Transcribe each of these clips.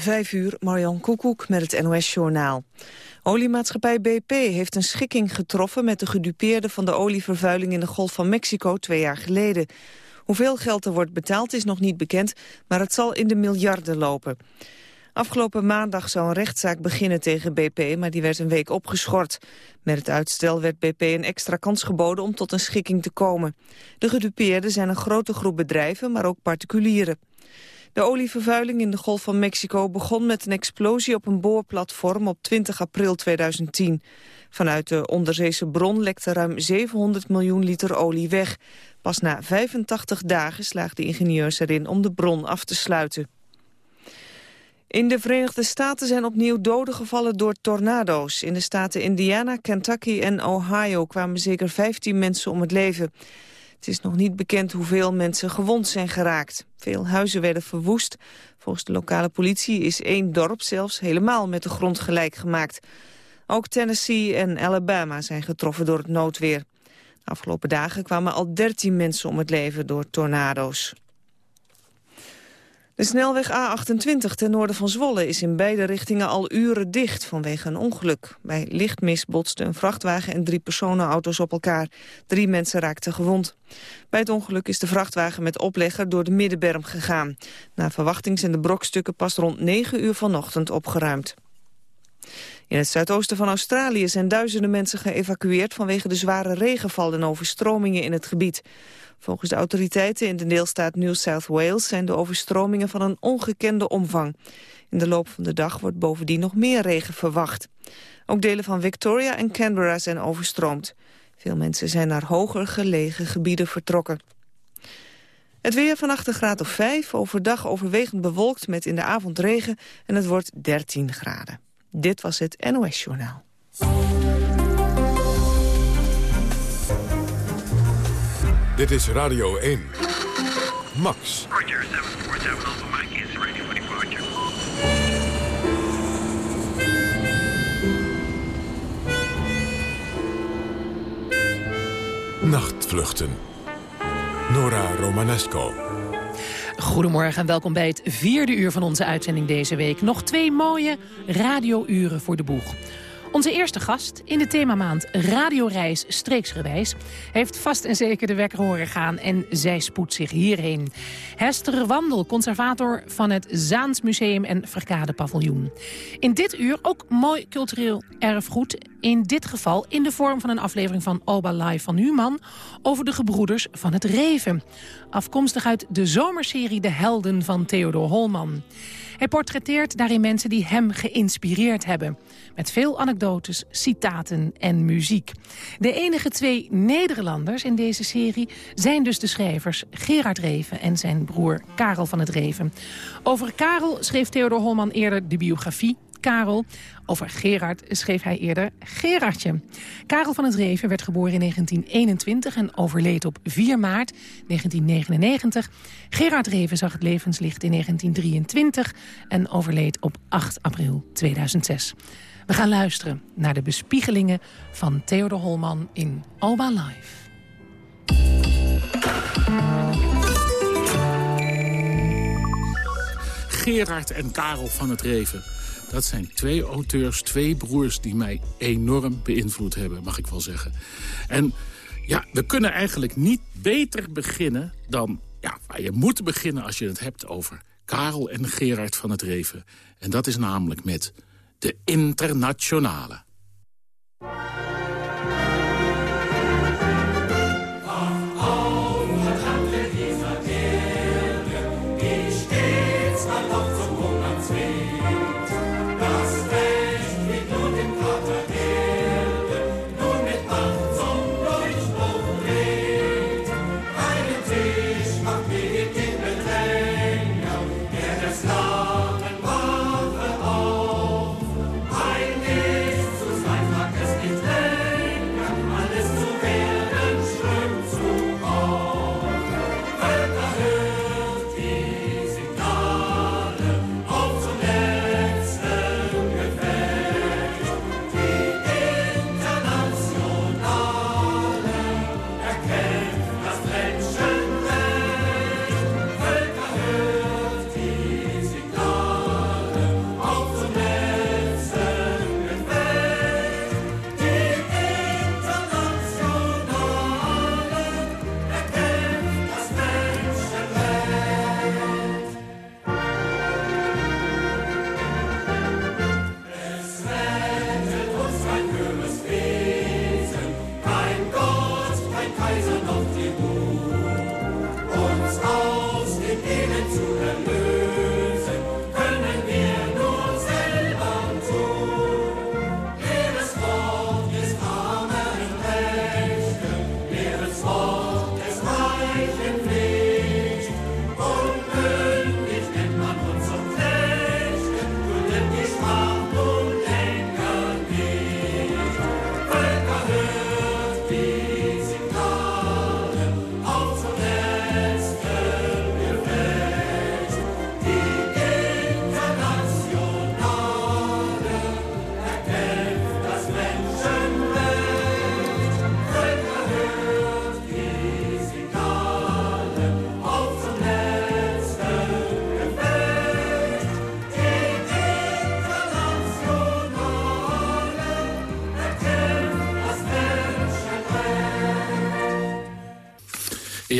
Vijf uur, Marjan Koekoek met het NOS-journaal. Oliemaatschappij BP heeft een schikking getroffen met de gedupeerden van de olievervuiling in de Golf van Mexico twee jaar geleden. Hoeveel geld er wordt betaald is nog niet bekend, maar het zal in de miljarden lopen. Afgelopen maandag zou een rechtszaak beginnen tegen BP, maar die werd een week opgeschort. Met het uitstel werd BP een extra kans geboden om tot een schikking te komen. De gedupeerden zijn een grote groep bedrijven, maar ook particulieren. De olievervuiling in de Golf van Mexico begon met een explosie op een boorplatform op 20 april 2010. Vanuit de onderzeese bron lekte ruim 700 miljoen liter olie weg. Pas na 85 dagen slaagden ingenieurs erin om de bron af te sluiten. In de Verenigde Staten zijn opnieuw doden gevallen door tornado's. In de staten Indiana, Kentucky en Ohio kwamen zeker 15 mensen om het leven. Het is nog niet bekend hoeveel mensen gewond zijn geraakt. Veel huizen werden verwoest. Volgens de lokale politie is één dorp zelfs helemaal met de grond gelijk gemaakt. Ook Tennessee en Alabama zijn getroffen door het noodweer. De afgelopen dagen kwamen al 13 mensen om het leven door tornado's. De snelweg A28 ten noorden van Zwolle is in beide richtingen al uren dicht vanwege een ongeluk. Bij lichtmis botsten een vrachtwagen en drie personenauto's op elkaar. Drie mensen raakten gewond. Bij het ongeluk is de vrachtwagen met oplegger door de middenberm gegaan. Na verwachting zijn de brokstukken pas rond 9 uur vanochtend opgeruimd. In het zuidoosten van Australië zijn duizenden mensen geëvacueerd vanwege de zware regenval en overstromingen in het gebied. Volgens de autoriteiten in de deelstaat New South Wales zijn de overstromingen van een ongekende omvang. In de loop van de dag wordt bovendien nog meer regen verwacht. Ook delen van Victoria en Canberra zijn overstroomd. Veel mensen zijn naar hoger gelegen gebieden vertrokken. Het weer vannacht een graad of 5, overdag overwegend bewolkt met in de avond regen en het wordt 13 graden. Dit was het NOS Journaal. Dit is Radio 1. Max. Roger, 747 Alpha Mike is ready for departure. Nachtvluchten. Nora Romanesco. Goedemorgen en welkom bij het vierde uur van onze uitzending deze week. Nog twee mooie radiouren voor de boeg. Onze eerste gast in de themamaand Radioreis Streeksgewijs... heeft vast en zeker de wekker horen gaan en zij spoedt zich hierheen. Hester Wandel, conservator van het Zaans Museum en Verkade Paviljoen. In dit uur ook mooi cultureel erfgoed. In dit geval in de vorm van een aflevering van Oba Live van Human... over de gebroeders van het Reven. Afkomstig uit de zomerserie De Helden van Theodor Holman. Hij portretteert daarin mensen die hem geïnspireerd hebben. Met veel anekdotes, citaten en muziek. De enige twee Nederlanders in deze serie zijn dus de schrijvers Gerard Reven en zijn broer Karel van het Reven. Over Karel schreef Theodor Holman eerder de biografie Karel. Over Gerard schreef hij eerder Gerardje. Karel van het Reven werd geboren in 1921 en overleed op 4 maart 1999. Gerard Reven zag het levenslicht in 1923 en overleed op 8 april 2006. We gaan luisteren naar de bespiegelingen van Theodor Holman in Alba Live. Gerard en Karel van het Reven. Dat zijn twee auteurs, twee broers die mij enorm beïnvloed hebben, mag ik wel zeggen. En ja, we kunnen eigenlijk niet beter beginnen dan... Ja, je moet beginnen als je het hebt over Karel en Gerard van het Reven. En dat is namelijk met de Internationale.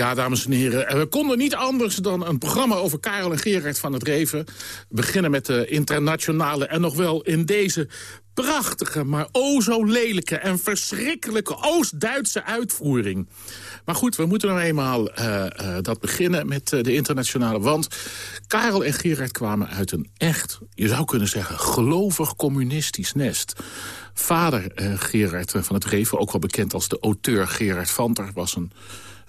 Ja, dames en heren, we konden niet anders dan een programma over Karel en Gerard van het Reven. Beginnen met de internationale en nog wel in deze prachtige, maar o zo lelijke en verschrikkelijke Oost-Duitse uitvoering. Maar goed, we moeten nou eenmaal uh, dat beginnen met de internationale. Want Karel en Gerard kwamen uit een echt, je zou kunnen zeggen, gelovig communistisch nest. Vader Gerard van het Reven, ook wel bekend als de auteur Gerard Vanter... was een,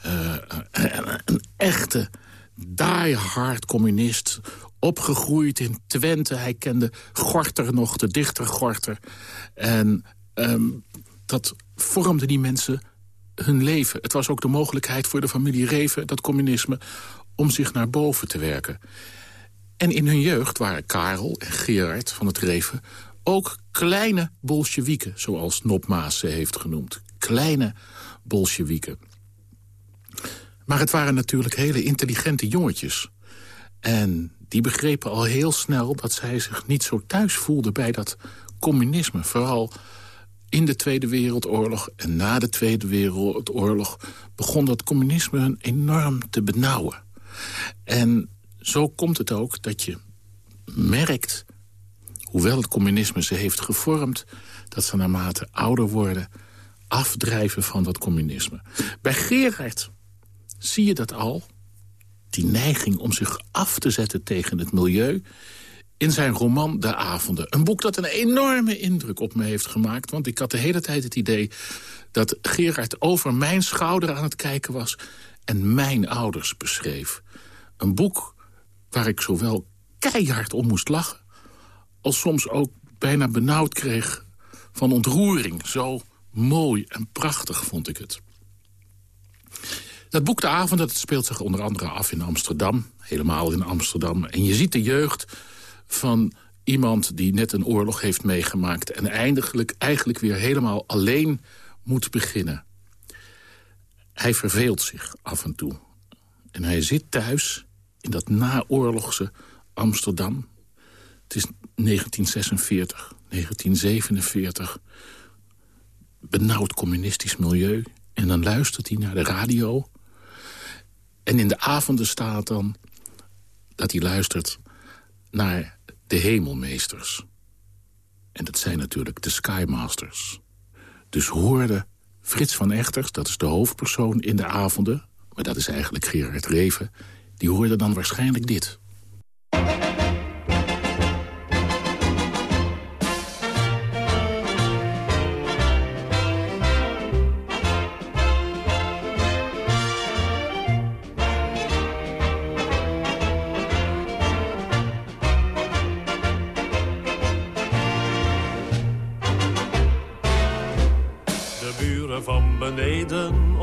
een, een echte diehard communist opgegroeid in Twente. Hij kende Gorter nog, de dichter Gorter. En um, dat vormde die mensen hun leven. Het was ook de mogelijkheid voor de familie Reven, dat communisme... om zich naar boven te werken. En in hun jeugd waren Karel en Gerard van het Reven... ook kleine bolsjewieken, zoals Nopmaas ze heeft genoemd. Kleine bolsjewieken. Maar het waren natuurlijk hele intelligente jongetjes. En die begrepen al heel snel dat zij zich niet zo thuis voelden bij dat communisme. Vooral in de Tweede Wereldoorlog en na de Tweede Wereldoorlog... begon dat communisme hun enorm te benauwen. En zo komt het ook dat je merkt, hoewel het communisme ze heeft gevormd... dat ze naarmate ouder worden afdrijven van dat communisme. Bij Gerard zie je dat al, die neiging om zich af te zetten tegen het milieu in zijn roman De Avonden. Een boek dat een enorme indruk op me heeft gemaakt. Want ik had de hele tijd het idee dat Gerard over mijn schouder aan het kijken was... en mijn ouders beschreef. Een boek waar ik zowel keihard om moest lachen... als soms ook bijna benauwd kreeg van ontroering. Zo mooi en prachtig vond ik het. Dat boek De Avond dat speelt zich onder andere af in Amsterdam. Helemaal in Amsterdam. En je ziet de jeugd van iemand die net een oorlog heeft meegemaakt... en eigenlijk, eigenlijk weer helemaal alleen moet beginnen. Hij verveelt zich af en toe. En hij zit thuis in dat naoorlogse Amsterdam. Het is 1946, 1947. Benauwd communistisch milieu. En dan luistert hij naar de radio. En in de avonden staat dan dat hij luistert naar de hemelmeesters. En dat zijn natuurlijk de Skymasters. Dus hoorde Frits van Echters, dat is de hoofdpersoon in de avonden... maar dat is eigenlijk Gerard Reven, die hoorde dan waarschijnlijk dit.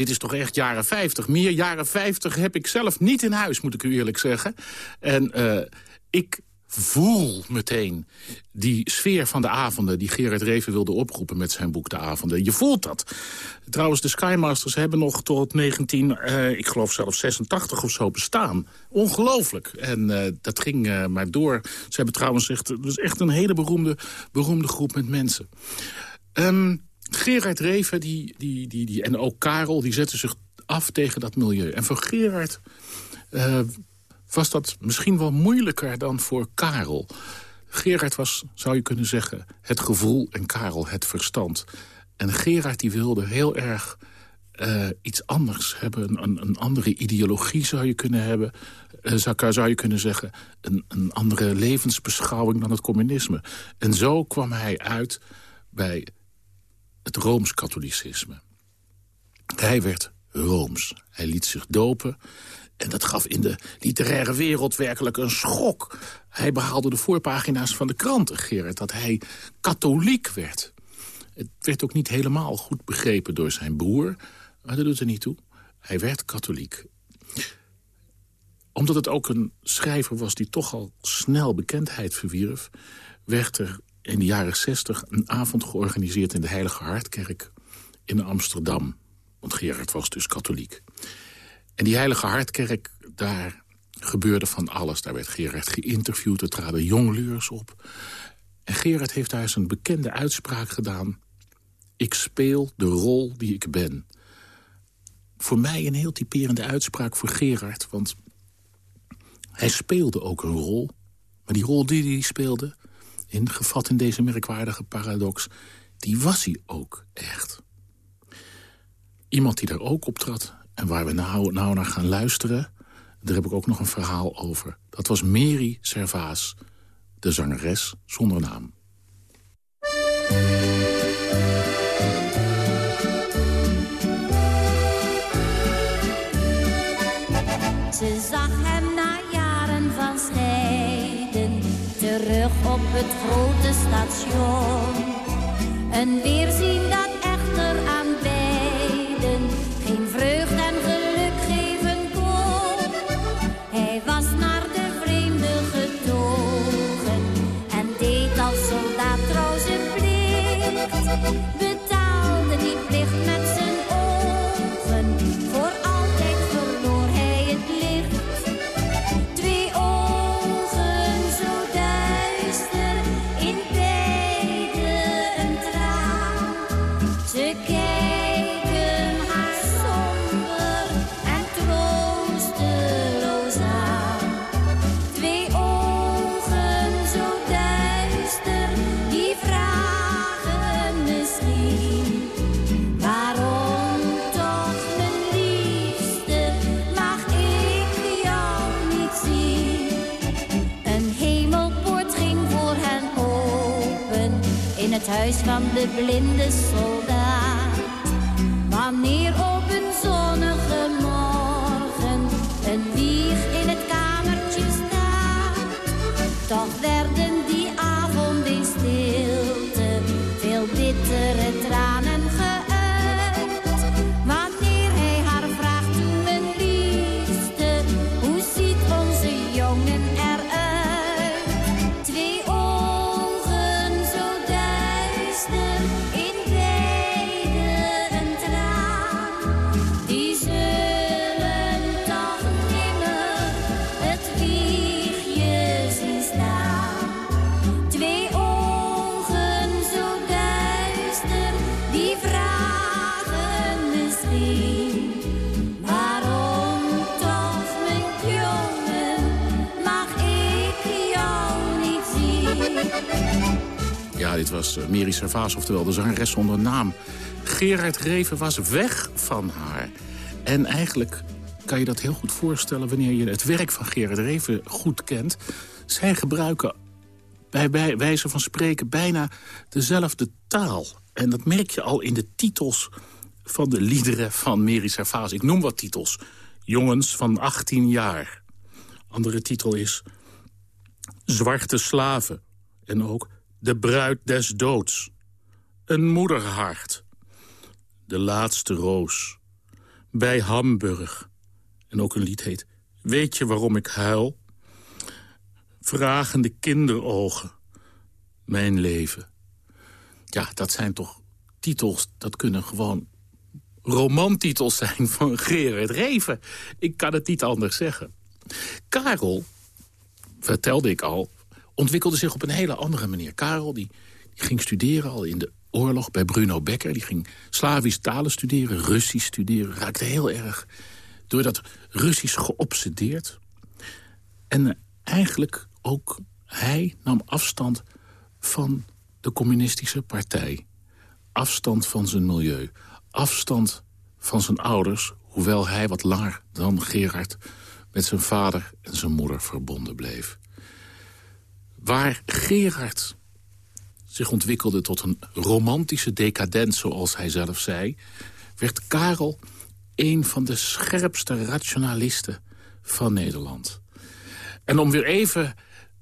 dit is toch echt jaren 50. Meer jaren 50 heb ik zelf niet in huis, moet ik u eerlijk zeggen. En eh, ik voel meteen die sfeer van de avonden... die Gerard Reven wilde oproepen met zijn boek De Avonden. Je voelt dat. Trouwens, de Skymasters hebben nog tot 19, eh, ik geloof zelfs 86 of zo bestaan. Ongelooflijk. En eh, dat ging eh, maar door. Ze hebben trouwens echt, is echt een hele beroemde, beroemde groep met mensen. Ehm, Gerard Reven die, die, die, die, en ook Karel, die zetten zich af tegen dat milieu. En voor Gerard eh, was dat misschien wel moeilijker dan voor Karel. Gerard was, zou je kunnen zeggen, het gevoel en Karel het verstand. En Gerard die wilde heel erg eh, iets anders hebben. Een, een andere ideologie zou je kunnen hebben. Eh, zou, zou je kunnen zeggen, een, een andere levensbeschouwing dan het communisme. En zo kwam hij uit bij het Rooms-katholicisme. Hij werd Rooms. Hij liet zich dopen. En dat gaf in de literaire wereld werkelijk een schok. Hij behaalde de voorpagina's van de kranten, Gerard, dat hij katholiek werd. Het werd ook niet helemaal goed begrepen door zijn broer. Maar dat doet er niet toe. Hij werd katholiek. Omdat het ook een schrijver was die toch al snel bekendheid verwierf... werd er in de jaren zestig een avond georganiseerd in de Heilige Hartkerk in Amsterdam. Want Gerard was dus katholiek. En die Heilige Hartkerk, daar gebeurde van alles. Daar werd Gerard geïnterviewd, er traden jongleurs op. En Gerard heeft daar zijn bekende uitspraak gedaan. Ik speel de rol die ik ben. Voor mij een heel typerende uitspraak voor Gerard. Want hij speelde ook een rol. Maar die rol die hij speelde, ingevat in deze merkwaardige paradox... die was hij ook echt. Iemand die daar ook optrad en waar we nou, nou naar gaan luisteren... daar heb ik ook nog een verhaal over. Dat was Mary Servaas, de zangeres zonder naam. Ze het grote station. Een weerzien dat echter aan beiden geen vreugd en geluk geven kon. Hij was naar de vreemde getogen en deed als soldaat trouw zijn plicht. De blinde soldaat. Servaas, oftewel de zangeres zonder naam. Gerard Reven was weg van haar. En eigenlijk kan je dat heel goed voorstellen wanneer je het werk van Gerard Reven goed kent. Zij gebruiken bij, bij wijze van spreken bijna dezelfde taal. En dat merk je al in de titels van de liederen van Mary Servaas. Ik noem wat titels. Jongens van 18 jaar. Andere titel is Zwarte slaven. En ook De bruid des doods. Een moederhart. De laatste roos. Bij Hamburg. En ook een lied heet Weet je waarom ik huil? Vragende kinderogen. Mijn leven. Ja, dat zijn toch titels, dat kunnen gewoon romantitels zijn van Gerard Reven. Ik kan het niet anders zeggen. Karel, vertelde ik al, ontwikkelde zich op een hele andere manier. Karel die, die ging studeren al in de oorlog bij Bruno Becker. Die ging Slavische talen studeren, Russisch studeren. Raakte heel erg door dat Russisch geobsedeerd. En eh, eigenlijk ook hij nam afstand van de communistische partij. Afstand van zijn milieu. Afstand van zijn ouders, hoewel hij wat langer dan Gerard... met zijn vader en zijn moeder verbonden bleef. Waar Gerard zich ontwikkelde tot een romantische decadent, zoals hij zelf zei... werd Karel een van de scherpste rationalisten van Nederland. En om weer even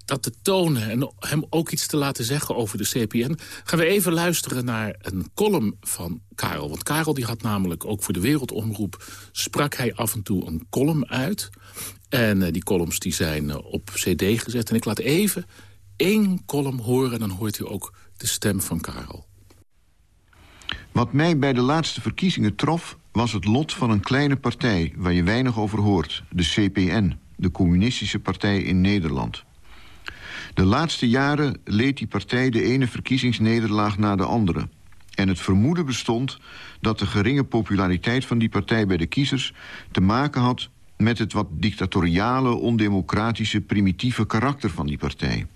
dat te tonen en hem ook iets te laten zeggen over de CPN... gaan we even luisteren naar een column van Karel. Want Karel die had namelijk ook voor de Wereldomroep... sprak hij af en toe een column uit. En uh, die columns die zijn uh, op cd gezet. En ik laat even één column horen... en dan hoort u ook de stem van Karel. Wat mij bij de laatste verkiezingen trof... was het lot van een kleine partij waar je weinig over hoort. De CPN, de Communistische Partij in Nederland... De laatste jaren leed die partij de ene verkiezingsnederlaag na de andere. En het vermoeden bestond dat de geringe populariteit van die partij bij de kiezers... te maken had met het wat dictatoriale, ondemocratische, primitieve karakter van die partij.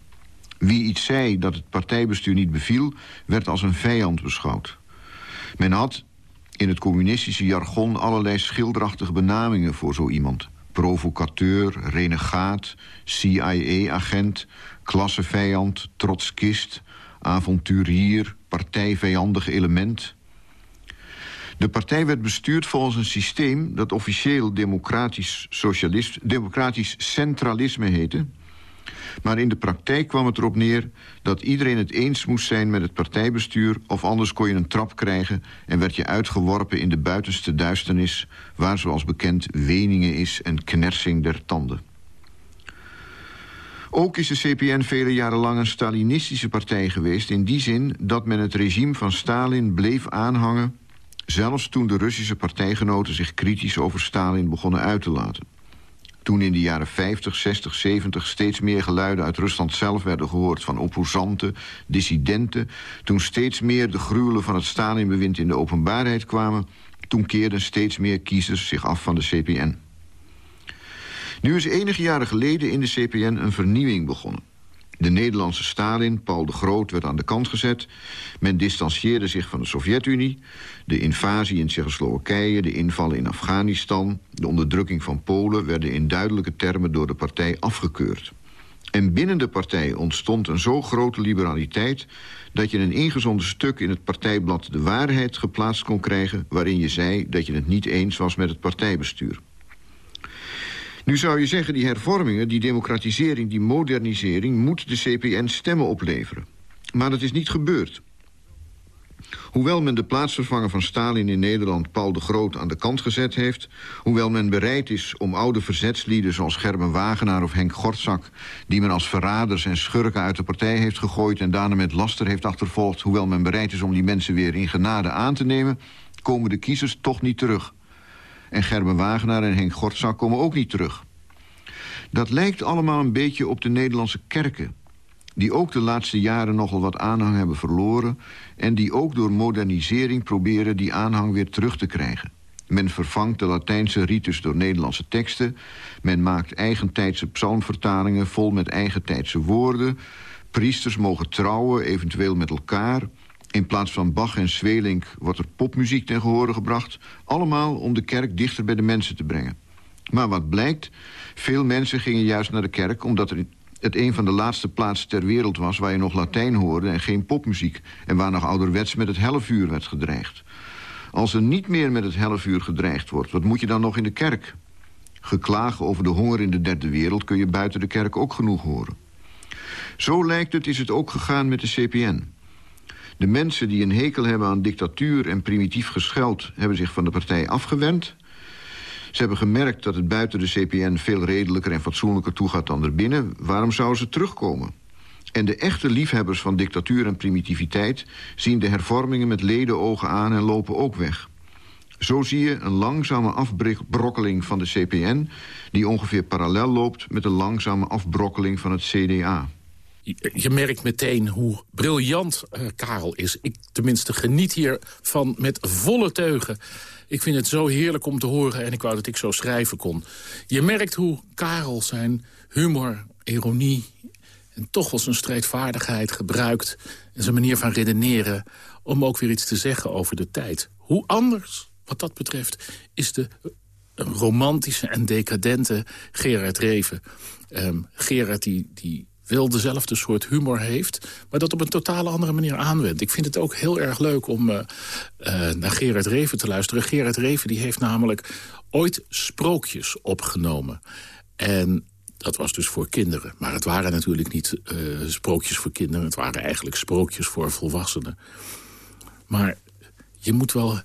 Wie iets zei dat het partijbestuur niet beviel, werd als een vijand beschouwd. Men had in het communistische jargon allerlei schilderachtige benamingen voor zo iemand. Provocateur, renegaat, CIA-agent, klassevijand, trotskist, avonturier, partijvijandig element. De partij werd bestuurd volgens een systeem dat officieel democratisch, socialist, democratisch centralisme heette. Maar in de praktijk kwam het erop neer dat iedereen het eens moest zijn met het partijbestuur... of anders kon je een trap krijgen en werd je uitgeworpen in de buitenste duisternis... waar zoals bekend weningen is en knersing der tanden. Ook is de CPN vele jaren lang een Stalinistische partij geweest... in die zin dat men het regime van Stalin bleef aanhangen... zelfs toen de Russische partijgenoten zich kritisch over Stalin begonnen uit te laten. Toen in de jaren 50, 60, 70 steeds meer geluiden uit Rusland zelf werden gehoord... van opposanten, dissidenten... toen steeds meer de gruwelen van het Stalin-bewind in de openbaarheid kwamen... toen keerden steeds meer kiezers zich af van de CPN. Nu is enige jaren geleden in de CPN een vernieuwing begonnen. De Nederlandse Stalin, Paul de Groot, werd aan de kant gezet. Men distancieerde zich van de Sovjet-Unie. De invasie in Tsjechoslowakije, de invallen in Afghanistan... de onderdrukking van Polen werden in duidelijke termen door de partij afgekeurd. En binnen de partij ontstond een zo grote liberaliteit... dat je een ingezonden stuk in het partijblad De Waarheid geplaatst kon krijgen... waarin je zei dat je het niet eens was met het partijbestuur. Nu zou je zeggen, die hervormingen, die democratisering, die modernisering... moet de CPN stemmen opleveren. Maar dat is niet gebeurd. Hoewel men de plaatsvervanger van Stalin in Nederland, Paul de Groot, aan de kant gezet heeft... hoewel men bereid is om oude verzetslieden zoals Gerben Wagenaar of Henk Gortzak... die men als verraders en schurken uit de partij heeft gegooid... en daarna met laster heeft achtervolgd... hoewel men bereid is om die mensen weer in genade aan te nemen... komen de kiezers toch niet terug. En Gerben Wagenaar en Henk Gortzak komen ook niet terug. Dat lijkt allemaal een beetje op de Nederlandse kerken... die ook de laatste jaren nogal wat aanhang hebben verloren... en die ook door modernisering proberen die aanhang weer terug te krijgen. Men vervangt de Latijnse ritus door Nederlandse teksten. Men maakt eigentijdse psalmvertalingen vol met eigentijdse woorden. Priesters mogen trouwen, eventueel met elkaar. In plaats van Bach en Zwelink wordt er popmuziek ten gehore gebracht. Allemaal om de kerk dichter bij de mensen te brengen. Maar wat blijkt, veel mensen gingen juist naar de kerk... omdat het een van de laatste plaatsen ter wereld was... waar je nog Latijn hoorde en geen popmuziek... en waar nog ouderwets met het helfuur werd gedreigd. Als er niet meer met het helfuur gedreigd wordt... wat moet je dan nog in de kerk? Geklagen over de honger in de derde wereld... kun je buiten de kerk ook genoeg horen. Zo lijkt het is het ook gegaan met de CPN. De mensen die een hekel hebben aan dictatuur en primitief gescheld... hebben zich van de partij afgewend... Ze hebben gemerkt dat het buiten de CPN veel redelijker en fatsoenlijker toegaat dan erbinnen. Waarom zouden ze terugkomen? En de echte liefhebbers van dictatuur en primitiviteit... zien de hervormingen met ledenogen aan en lopen ook weg. Zo zie je een langzame afbrokkeling van de CPN... die ongeveer parallel loopt met de langzame afbrokkeling van het CDA. Je, merkt meteen hoe briljant eh, Karel is. Ik tenminste geniet hiervan met volle teugen. Ik vind het zo heerlijk om te horen en ik wou dat ik zo schrijven kon. Je merkt hoe Karel zijn humor, ironie en toch wel zijn strijdvaardigheid gebruikt... en zijn manier van redeneren om ook weer iets te zeggen over de tijd. Hoe anders, wat dat betreft, is de romantische en decadente Gerard Reven. Um, Gerard die, die wel dezelfde soort humor heeft... maar dat op een totale andere manier aanwendt. Ik vind het ook heel erg leuk om uh, uh, naar Gerard Reven te luisteren. Gerard Reven die heeft namelijk ooit sprookjes opgenomen. En dat was dus voor kinderen. Maar het waren natuurlijk niet uh, sprookjes voor kinderen. Het waren eigenlijk sprookjes voor volwassenen. Maar je moet wel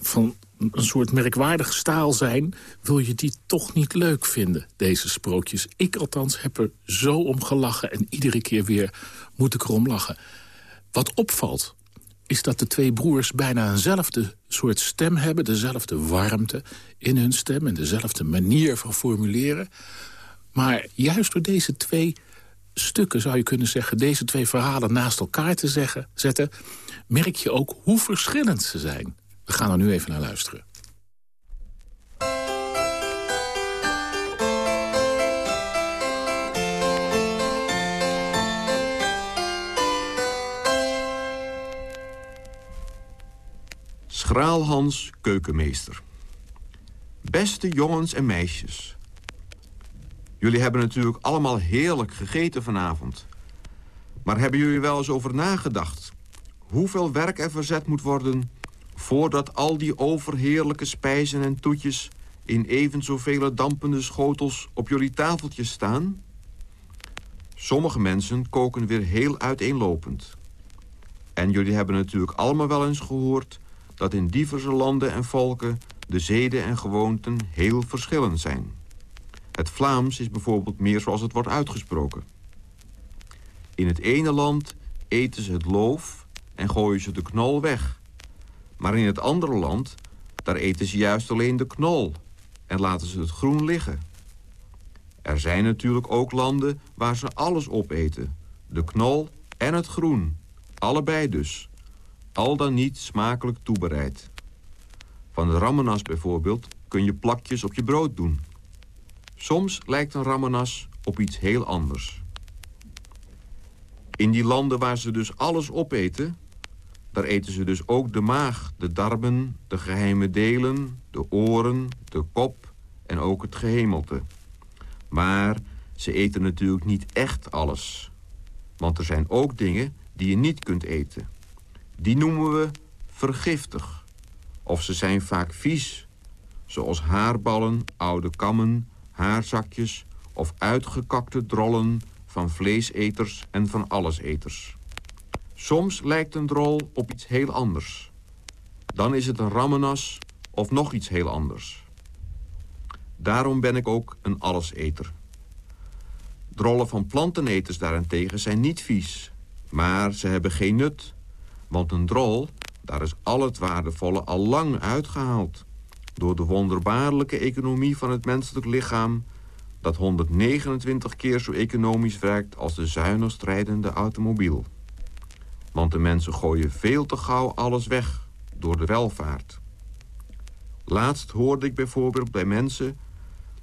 van een soort merkwaardige staal zijn... wil je die toch niet leuk vinden, deze sprookjes. Ik althans heb er zo om gelachen en iedere keer weer moet ik erom lachen. Wat opvalt, is dat de twee broers bijna eenzelfde soort stem hebben... dezelfde warmte in hun stem en dezelfde manier van formuleren. Maar juist door deze twee stukken, zou je kunnen zeggen... deze twee verhalen naast elkaar te zeggen, zetten... merk je ook hoe verschillend ze zijn. We gaan er nu even naar luisteren. Schraalhans keukenmeester. Beste jongens en meisjes. Jullie hebben natuurlijk allemaal heerlijk gegeten vanavond. Maar hebben jullie wel eens over nagedacht... hoeveel werk er verzet moet worden voordat al die overheerlijke spijzen en toetjes... in even zoveel dampende schotels op jullie tafeltjes staan? Sommige mensen koken weer heel uiteenlopend. En jullie hebben natuurlijk allemaal wel eens gehoord... dat in diverse landen en volken de zeden en gewoonten heel verschillend zijn. Het Vlaams is bijvoorbeeld meer zoals het wordt uitgesproken. In het ene land eten ze het loof en gooien ze de knol weg... Maar in het andere land, daar eten ze juist alleen de knol en laten ze het groen liggen. Er zijn natuurlijk ook landen waar ze alles opeten. De knol en het groen. Allebei dus. Al dan niet smakelijk toebereid. Van de ramenas bijvoorbeeld kun je plakjes op je brood doen. Soms lijkt een ramenas op iets heel anders. In die landen waar ze dus alles opeten... Daar eten ze dus ook de maag, de darmen, de geheime delen, de oren, de kop en ook het gehemelte. Maar ze eten natuurlijk niet echt alles. Want er zijn ook dingen die je niet kunt eten. Die noemen we vergiftig. Of ze zijn vaak vies, zoals haarballen, oude kammen, haarzakjes... of uitgekakte drollen van vleeseters en van alleseters. Soms lijkt een drol op iets heel anders. Dan is het een ramenas of nog iets heel anders. Daarom ben ik ook een alleseter. Drollen van planteneters daarentegen zijn niet vies. Maar ze hebben geen nut. Want een drol, daar is al het waardevolle al lang uitgehaald. Door de wonderbaarlijke economie van het menselijk lichaam... dat 129 keer zo economisch werkt als de zuinig strijdende automobiel. Want de mensen gooien veel te gauw alles weg door de welvaart. Laatst hoorde ik bijvoorbeeld bij mensen...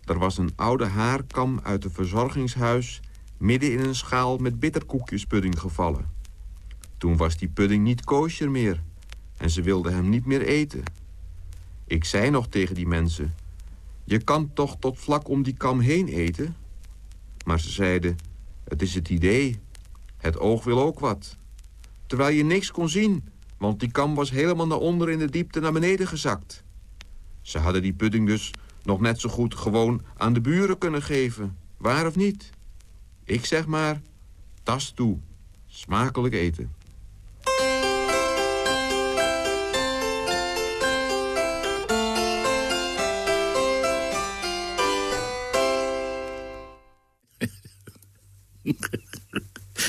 er was een oude haarkam uit een verzorgingshuis... midden in een schaal met bitterkoekjespudding gevallen. Toen was die pudding niet koosjer meer en ze wilden hem niet meer eten. Ik zei nog tegen die mensen... je kan toch tot vlak om die kam heen eten? Maar ze zeiden, het is het idee. Het oog wil ook wat. Terwijl je niks kon zien, want die kam was helemaal naar onder in de diepte naar beneden gezakt. Ze hadden die pudding dus nog net zo goed gewoon aan de buren kunnen geven. Waar of niet? Ik zeg maar, tas toe. Smakelijk eten.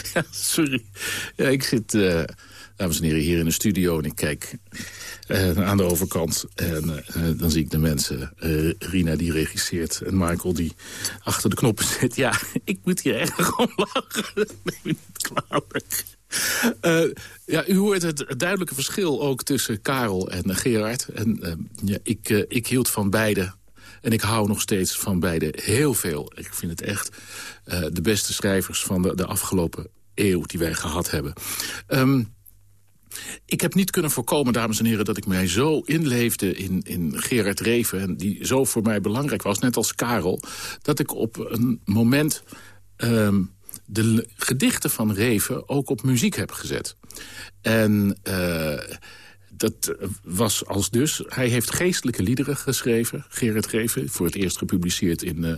Ja, sorry. Ja, ik zit, eh, dames en heren, hier in de studio en ik kijk eh, aan de overkant. En eh, dan zie ik de mensen. Rina die regisseert en Michael die achter de knoppen zit. Ja, ik moet hier erg om lachen. Dat neem me niet kwalijk. Ja, u hoort het duidelijke verschil ook tussen Karel en Gerard. En ja, ik, ik hield van beide. En ik hou nog steeds van beide heel veel. Ik vind het echt eh, de beste schrijvers van de, de afgelopen eeuw die wij gehad hebben. Ehm, ik heb niet kunnen voorkomen, dames en heren... dat ik mij zo inleefde in, in Gerard Reven... en die zo voor mij belangrijk was, net als Karel... dat ik op een moment ehm, de gedichten van Reven ook op muziek heb gezet. En eh, dat was als dus... Hij heeft geestelijke liederen geschreven, Gerard Reven... voor het eerst gepubliceerd in... eh,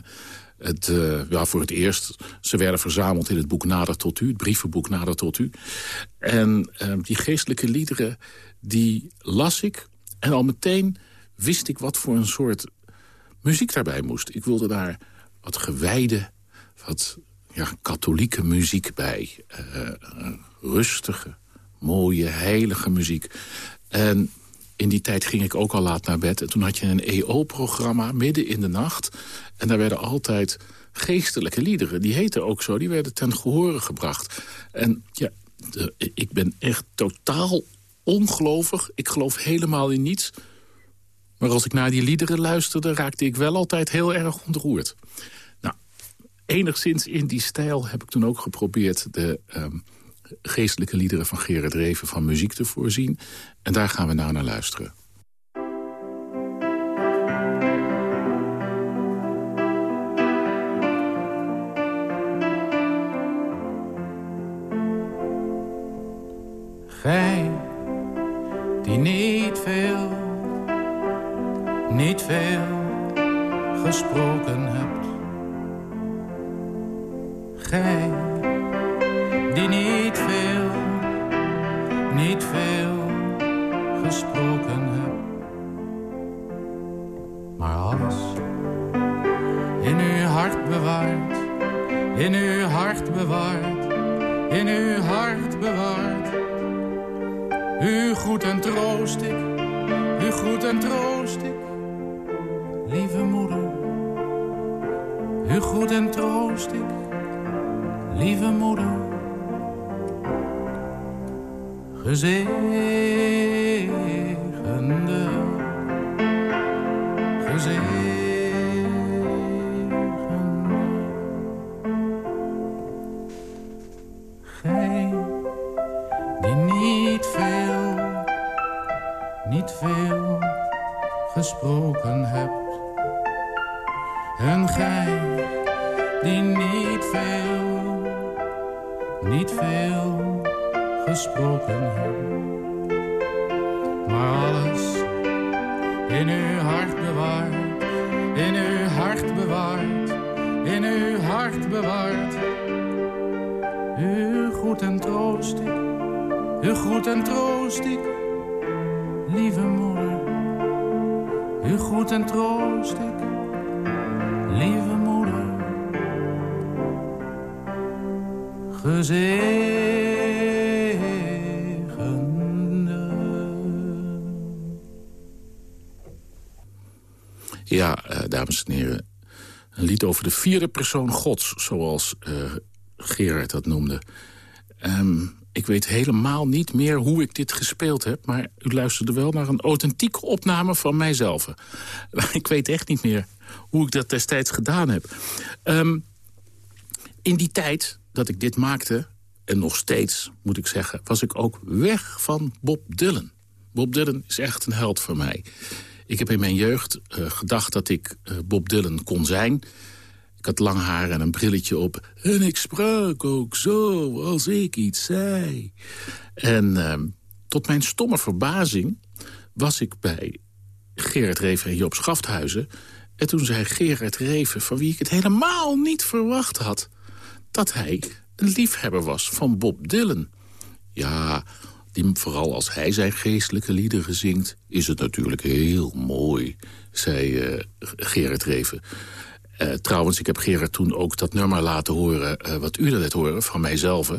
het, eh, ja, voor het eerst, ze werden verzameld in het boek Nader tot u, het brievenboek Nader tot u. En eh, die geestelijke liederen, die las ik. En al meteen wist ik wat voor een soort muziek daarbij moest. Ik wilde daar wat gewijde, wat ja, katholieke muziek bij. Eh, eh, rustige, mooie, heilige muziek. En in die tijd ging ik ook al laat naar bed. En toen had je een EO-programma midden in de nacht. En daar werden altijd geestelijke liederen. Die heten ook zo, die werden ten gehore gebracht. En ja, ik ben echt totaal ongelovig. Ik geloof helemaal in niets. Maar als ik naar die liederen luisterde... raakte ik wel altijd heel erg ontroerd. Nou, enigszins in die stijl heb ik toen ook geprobeerd... de ehm, geestelijke liederen van Gerard Reven van muziek te voorzien. En daar gaan we nou naar luisteren. Gij die niet veel, niet veel gesproken hebt. Gij hart bewaard, in uw hart bewaard, in uw hart bewaard. U goed en troost ik, u goed en troost ik, lieve moeder. U goed en troost ik, lieve moeder. Gezegende, gezegende. De vierde persoon gods, zoals eh, Gerard dat noemde. Ehm, ik weet helemaal niet meer hoe ik dit gespeeld heb... maar u luisterde wel naar een authentieke opname van mijzelf. ik weet echt niet meer hoe ik dat destijds gedaan heb. Ehm, in die tijd dat ik dit maakte, en nog steeds moet ik zeggen... was ik ook weg van Bob Dylan. Bob Dylan is echt een held voor mij. Ik heb in mijn jeugd eh, gedacht dat ik eh, Bob Dylan kon zijn. Ik had lang haar en een brilletje op. En ik sprak ook zo als ik iets zei. En ehm, tot mijn stomme verbazing was ik bij Gerard Reven en Joop Schafthuizen... en toen zei Gerard Reven, van wie ik het helemaal niet verwacht had... dat hij een liefhebber was van Bob Dylan. Ja, die, vooral als hij zijn geestelijke liederen zingt... is het natuurlijk heel mooi, zei uh, Gerard Reven. Uh, trouwens, ik heb Gerard toen ook dat nummer laten horen... Uh, wat u net horen, van mijzelf.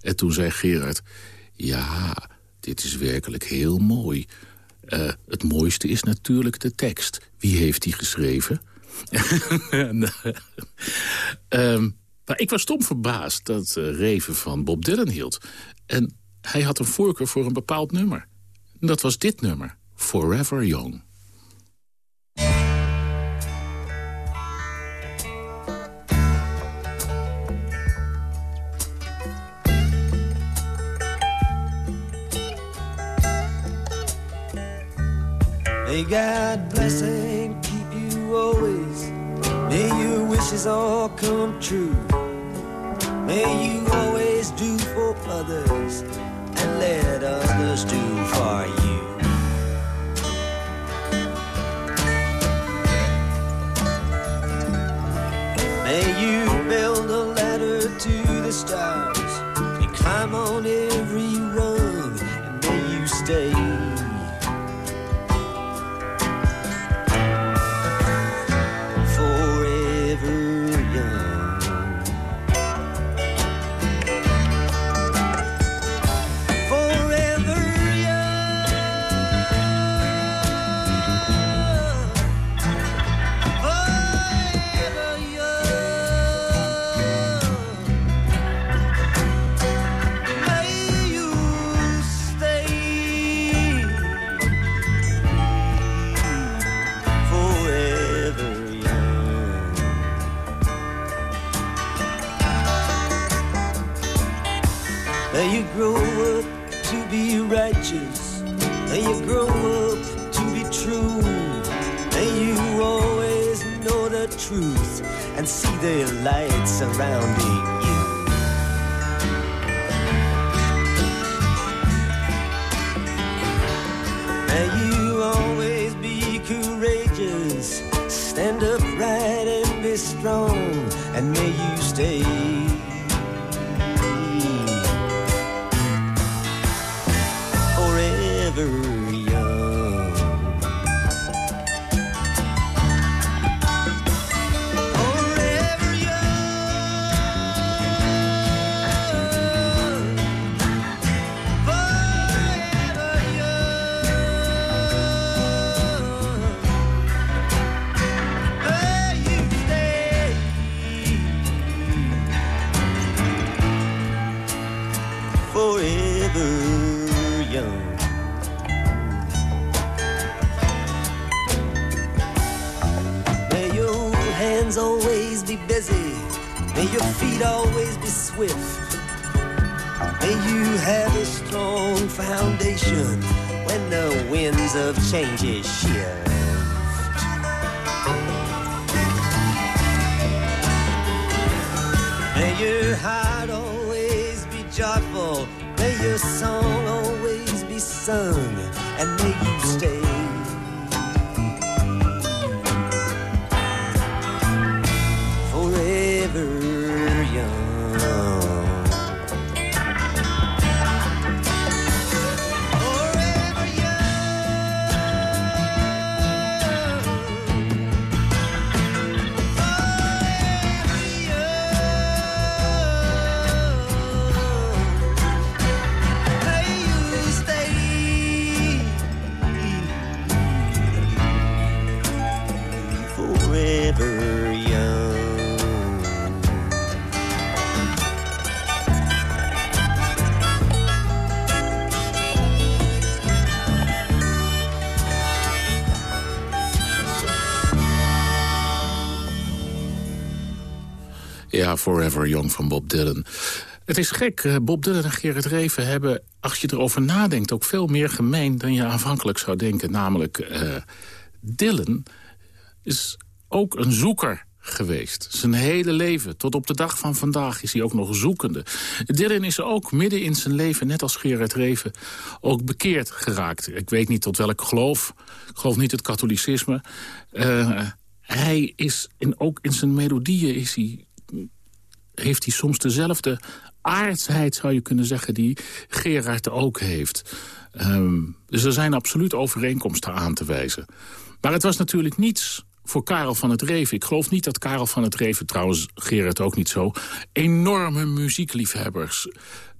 En toen zei Gerard... ja, dit is werkelijk heel mooi. Uh, het mooiste is natuurlijk de tekst. Wie heeft die geschreven? um, maar ik was stom verbaasd dat Reven van Bob Dylan hield. En hij had een voorkeur voor een bepaald nummer. En dat was dit nummer, Forever Young. May God bless and keep you always. May your wishes all come true. May you always do for others and let others do for you. May you build a ladder to the stars and climb on every you grow up to be righteous. May you grow up to be true. May you always know the truth and see the light surrounding you. change. Forever Young van Bob Dylan. Het is gek, eh, Bob Dylan en Gerrit Reven hebben, als je erover nadenkt... ook veel meer gemeen dan je aanvankelijk zou denken. Namelijk, uh, Dylan is ook een zoeker geweest. Zijn hele leven, tot op de dag van vandaag, is hij ook nog zoekende. Dylan is ook midden in zijn leven, net als Gerard Reven, ook bekeerd geraakt. Ik weet niet tot welk geloof. Ik geloof niet het katholicisme. Uh, hij is, en ook in zijn melodieën is hij, heeft hij soms dezelfde aardsheid, zou je kunnen zeggen, die Gerard ook heeft. Um, dus er zijn absoluut overeenkomsten aan te wijzen. Maar het was natuurlijk niets voor Karel van het Reven. Ik geloof niet dat Karel van het Reven, trouwens Gerard ook niet zo... enorme muziekliefhebbers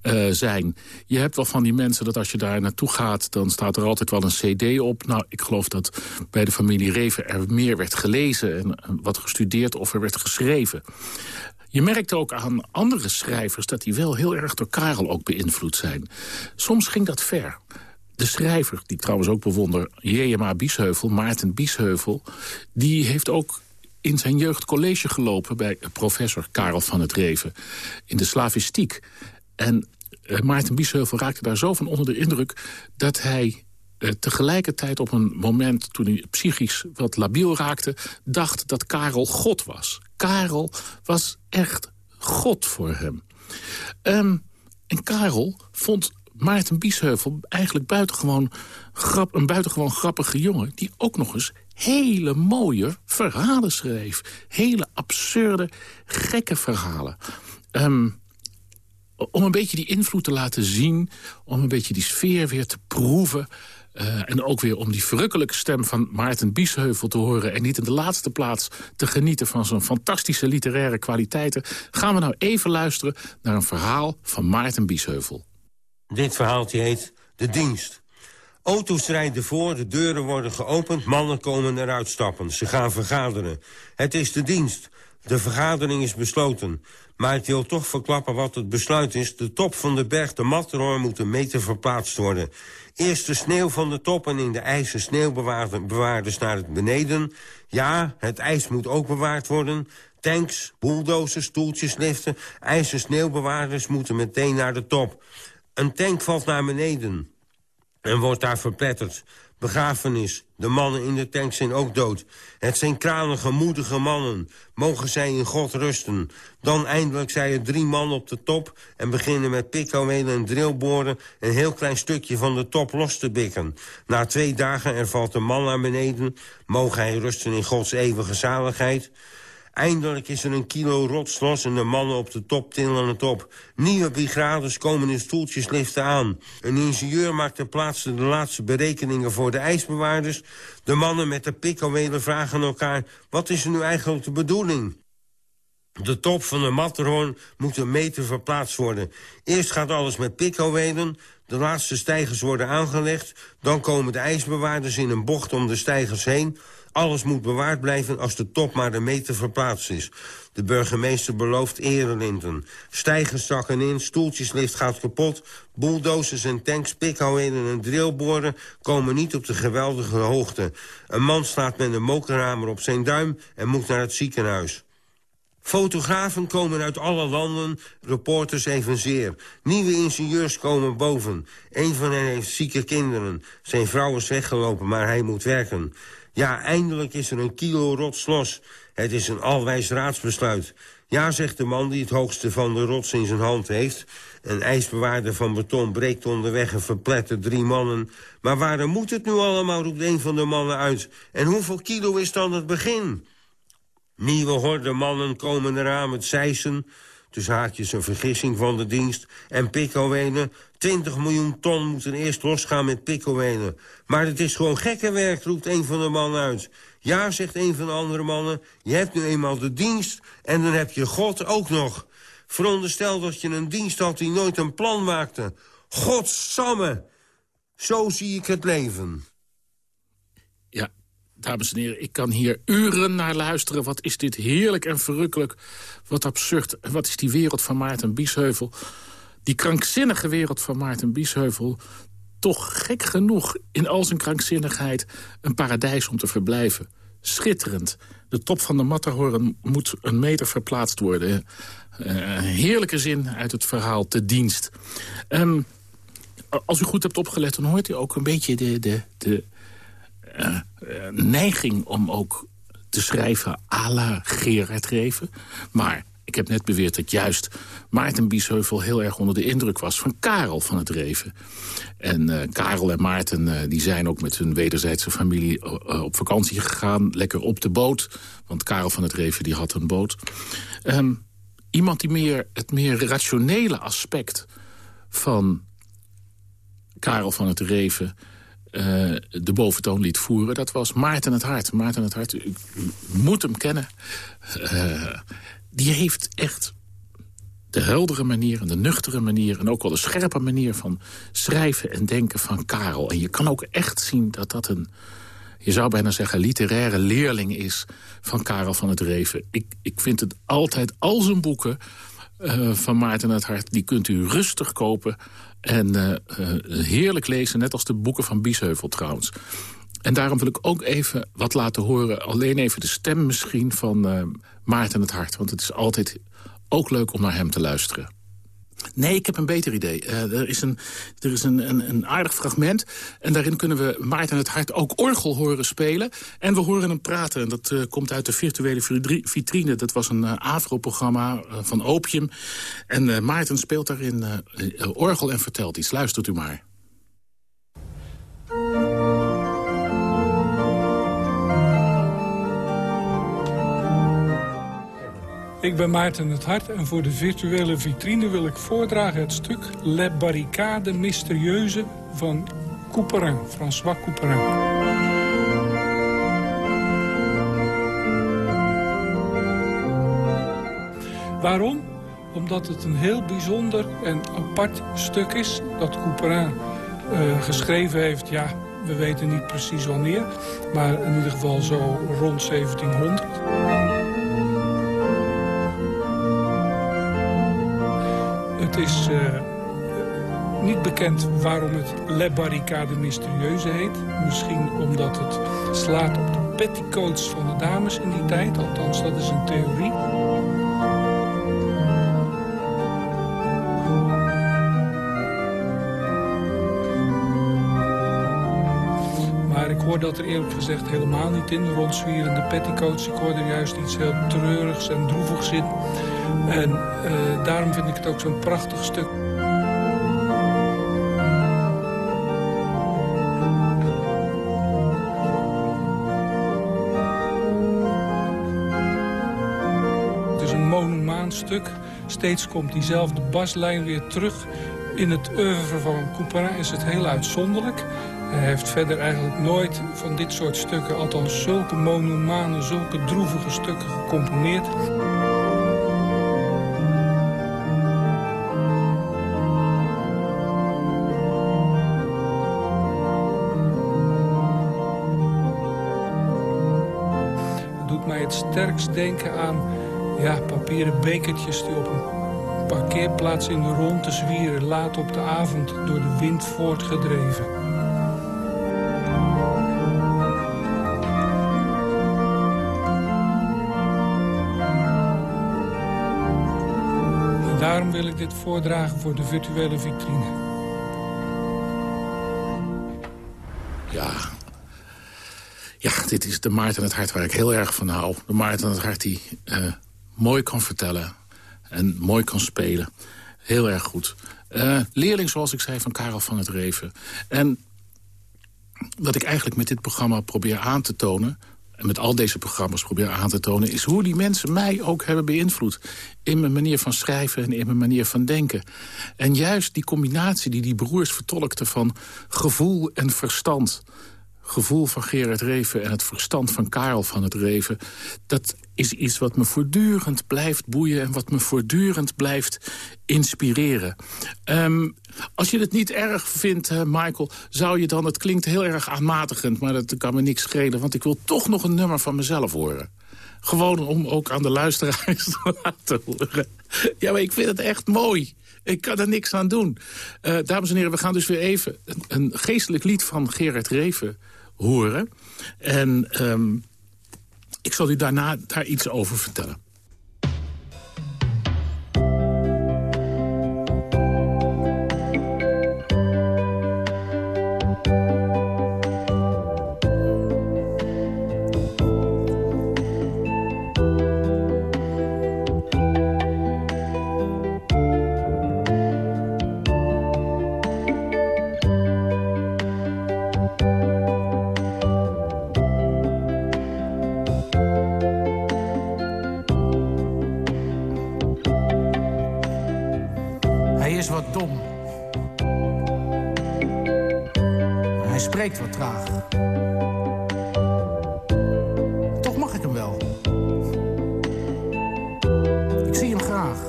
uh, zijn. Je hebt wel van die mensen dat als je daar naartoe gaat... dan staat er altijd wel een cd op. Nou, ik geloof dat bij de familie Reven er meer werd gelezen... en wat gestudeerd of er werd geschreven. Je merkt ook aan andere schrijvers dat die wel heel erg door Karel ook beïnvloed zijn. Soms ging dat ver. De schrijver, die ik trouwens ook bewonder, J.M.A. Biesheuvel, Maarten Biesheuvel... die heeft ook in zijn jeugd college gelopen bij professor Karel van het Reven... in de slavistiek. En uh, Maarten Biesheuvel raakte daar zo van onder de indruk... dat hij uh, tegelijkertijd op een moment toen hij psychisch wat labiel raakte... dacht dat Karel God was. Karel was echt God voor hem. Um, en Karel vond Maarten Biesheuvel eigenlijk buitengewoon grap, een buitengewoon grappige jongen... die ook nog eens hele mooie verhalen schreef. Hele absurde, gekke verhalen. Um, om een beetje die invloed te laten zien... om een beetje die sfeer weer te proeven... Uh, en ook weer om die verrukkelijke stem van Maarten Biesheuvel te horen... en niet in de laatste plaats te genieten van zijn fantastische literaire kwaliteiten... gaan we nou even luisteren naar een verhaal van Maarten Biesheuvel. Dit verhaaltje heet De Dienst. Auto's rijden voor, de deuren worden geopend, mannen komen eruit stappen. Ze gaan vergaderen. Het is de dienst. De vergadering is besloten. Maar ik wil toch verklappen wat het besluit is. De top van de berg, de Matterhorn, moet een meter verplaatst worden. Eerst de sneeuw van de top en in de ijs sneeuwbewaarders naar het beneden. Ja, het ijs moet ook bewaard worden. Tanks, bulldozers, stoeltjes, liften, ijs en sneeuwbewaarders moeten meteen naar de top. Een tank valt naar beneden en wordt daar verpletterd. Begrafenis. De mannen in de tank zijn ook dood. Het zijn kranige, moedige mannen. Mogen zij in God rusten. Dan eindelijk zijn er drie mannen op de top... en beginnen met pikhouwelen en drillboren... een heel klein stukje van de top los te bikken. Na twee dagen er valt een man naar beneden. Mogen hij rusten in Gods eeuwige zaligheid. Eindelijk is er een kilo rots los en de mannen op de top tillen het op. Nieuwe brigades komen in stoeltjesliften aan. Een ingenieur maakt ter plaatse de laatste berekeningen voor de ijsbewaarders. De mannen met de pikkowelen vragen elkaar... wat is er nu eigenlijk de bedoeling? De top van de Matterhorn moet een meter verplaatst worden. Eerst gaat alles met pikkowelen, de laatste stijgers worden aangelegd... dan komen de ijsbewaarders in een bocht om de stijgers heen... Alles moet bewaard blijven als de top maar een meter verplaatst is. De burgemeester belooft erelinten. Stijgers zakken in, stoeltjeslift gaat kapot... bulldozers en tanks, pikhouwelen en drillboren... komen niet op de geweldige hoogte. Een man staat met een mokerhamer op zijn duim... en moet naar het ziekenhuis. Fotografen komen uit alle landen, reporters evenzeer. Nieuwe ingenieurs komen boven. Een van hen heeft zieke kinderen. Zijn vrouw is weggelopen, maar hij moet werken. Ja, eindelijk is er een kilo rots los. Het is een alwijs raadsbesluit. Ja, zegt de man die het hoogste van de rots in zijn hand heeft. Een ijsbewaarder van beton breekt onderweg en verplettert drie mannen. Maar waarom moet het nu allemaal, roept een van de mannen uit. En hoeveel kilo is dan het begin? Nieuwe horde mannen komen eraan met zeisen. Dus haakjes een vergissing van de dienst. En pikkowenen. 20 miljoen ton moeten eerst losgaan met pikkowenen. Maar het is gewoon gekkenwerk, roept een van de mannen uit. Ja, zegt een van de andere mannen. Je hebt nu eenmaal de dienst en dan heb je God ook nog. Veronderstel dat je een dienst had die nooit een plan maakte. Godsamme! Zo zie ik het leven. Dames en heren, ik kan hier uren naar luisteren. Wat is dit heerlijk en verrukkelijk. Wat absurd. Wat is die wereld van Maarten Biesheuvel. Die krankzinnige wereld van Maarten Biesheuvel... toch gek genoeg in al zijn krankzinnigheid een paradijs om te verblijven. schitterend. De top van de Matterhorn moet een meter verplaatst worden. Eh, heerlijke zin uit het verhaal te dienst. Ehm, als u goed hebt opgelet, dan hoort u ook een beetje de, de, de eh, neiging om ook te schrijven à la Gerard Reven. Maar ik heb net beweerd dat juist Maarten Biesheuvel heel erg onder de indruk was van Karel van het Reven. En eh, Karel en Maarten eh, die zijn ook met hun wederzijdse familie op vakantie gegaan. Lekker op de boot, want Karel van het Reven die had een boot. Ehm, iemand die meer, het meer rationele aspect van Karel van het Reven eh, de boventoon liet voeren. Dat was Maarten het Hart. Maarten het Hart, u, moet hem kennen. Eh, die heeft echt de heldere manier en de nuchtere manier... en ook wel de scherpe manier van schrijven en denken van Karel. En je kan ook echt zien dat dat een... je zou bijna zeggen literaire leerling is van Karel van het Reven. Ik, ik vind het altijd, al zijn boeken eh, van Maarten het Hart... die kunt u rustig kopen en eh, eh, heerlijk lezen, net als de boeken van Biesheuvel trouwens. En daarom wil ik ook even wat laten horen. Alleen even de stem misschien van eh, Maarten het Hart. Want het is altijd ook leuk om naar hem te luisteren. Nee, ik heb een beter idee. Eh, er is, een, er is een, een, een aardig fragment. En daarin kunnen we Maarten het Hart ook orgel horen spelen. En we horen hem praten. En dat eh, komt uit de virtuele vitri- vitrine. Dat was een uh, AVRO-programma eh, van Opium. En Maarten speelt daarin orgel en vertelt iets. Luistert u maar. Ik ben Maarten het Hart en voor de virtuele vitrine wil ik voordragen het stuk Le Barricade Mysterieuze van Couperin, François Couperin. Waarom? Omdat het een heel bijzonder en apart stuk is dat Couperin eh, geschreven heeft. Ja, we weten niet precies wanneer, maar in ieder geval zo rond 1700. Is eh, niet bekend waarom het Le Barricade Mysterieuze heet. Misschien omdat het slaat op de petticoats van de dames in die tijd. Althans, dat is een theorie. Maar ik hoor dat er eerlijk gezegd helemaal niet in rondzwierende petticoats. Ik hoor er juist iets heel treurigs en droevigs in. En eh, daarom vind ik het ook zo'n prachtig stuk. Het is een monomaan stuk. Steeds komt diezelfde baslijn weer terug. In het oeuvre van Couperin is het heel uitzonderlijk. Hij heeft verder eigenlijk nooit van dit soort stukken... althans zulke monomane, zulke droevige stukken gecomponeerd. Het sterkst denken aan ja, papieren bekertjes die op een parkeerplaats in de ronde zwieren... laat op de avond door de wind voortgedreven. En daarom wil ik dit voordragen voor de virtuele vitrine. Ja. Dit is de Maarten het Hart waar ik heel erg van hou. De Maarten het Hart die eh, mooi kan vertellen en mooi kan spelen. Heel erg goed. Eh, leerling, zoals ik zei, van Karel van het Reven. En wat ik eigenlijk met dit programma probeer aan te tonen... en met al deze programma's probeer aan te tonen... is hoe die mensen mij ook hebben beïnvloed. In mijn manier van schrijven en in mijn manier van denken. En juist die combinatie die die broers vertolkten van gevoel en verstand gevoel van Gerard Reven en het verstand van Karel van het Reven... dat is iets wat me voortdurend blijft boeien... en wat me voortdurend blijft inspireren. Ehm, als je het niet erg vindt, Michael, zou je dan... het klinkt heel erg aanmatigend, maar dat kan me niks schelen... want ik wil toch nog een nummer van mezelf horen. Gewoon om ook aan de luisteraars te laten horen. Ja, maar ik vind het echt mooi. Ik kan er niks aan doen. Eh, dames en heren, we gaan dus weer even een, een geestelijk lied van Gerard Reven horen. En ehm, Ik zal u daarna daar iets over vertellen. Hij is wat dom. Hij spreekt wat traag. Toch mag ik hem wel. Ik zie hem graag.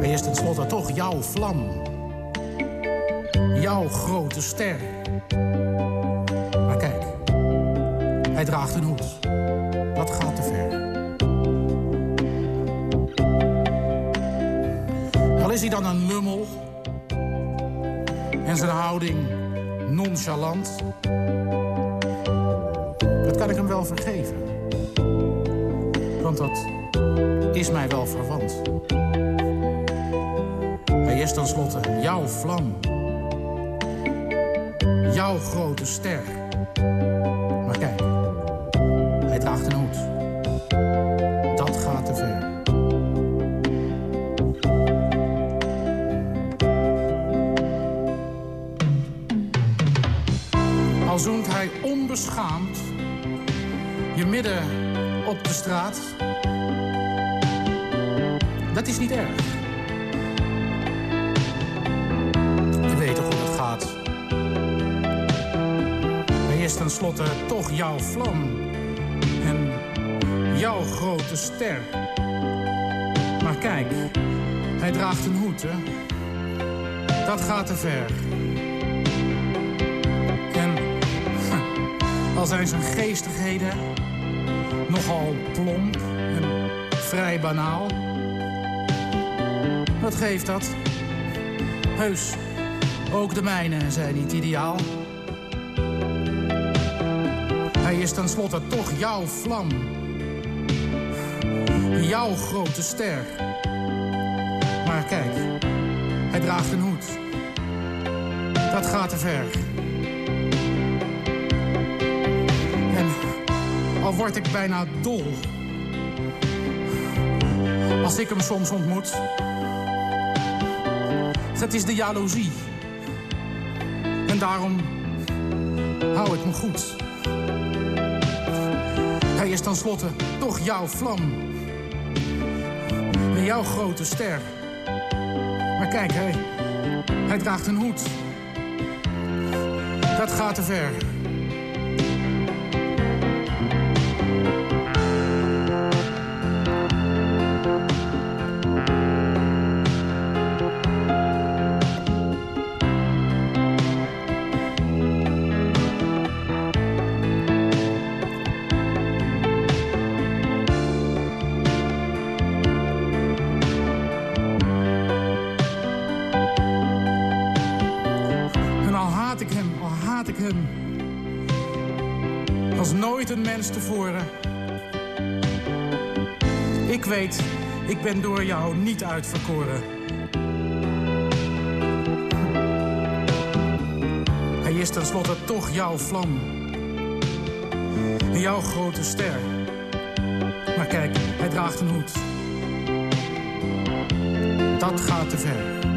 Hij is tenslotte toch jouw vlam. Jouw grote ster. Maar kijk, hij draagt een hoed. Is hij dan een lummel en zijn houding nonchalant, dat kan ik hem wel vergeven. Want dat is mij wel verwant. Hij is tenslotte jouw vlam, jouw grote ster. Toch jouw vlam. En jouw grote ster. Maar kijk, hij draagt een hoed, hè. Dat gaat te ver. En al zijn zijn geestigheden nogal plomp en vrij banaal. Wat geeft dat? Heus, ook de mijne zijn niet ideaal. Is tenslotte toch jouw vlam. Jouw grote ster. Maar kijk, hij draagt een hoed. Dat gaat te ver. En al word ik bijna dol. Als ik hem soms ontmoet. Dat is de jaloezie. En daarom hou ik me goed. Hij is tenslotte toch jouw vlam. En jouw grote ster. Maar kijk, hij, hij draagt een hoed. Dat gaat te ver. Tevoren. Ik weet, ik ben door jou niet uitverkoren. Hij is tenslotte toch jouw vlam. Jouw grote ster. Maar kijk, hij draagt een hoed. Dat gaat te ver.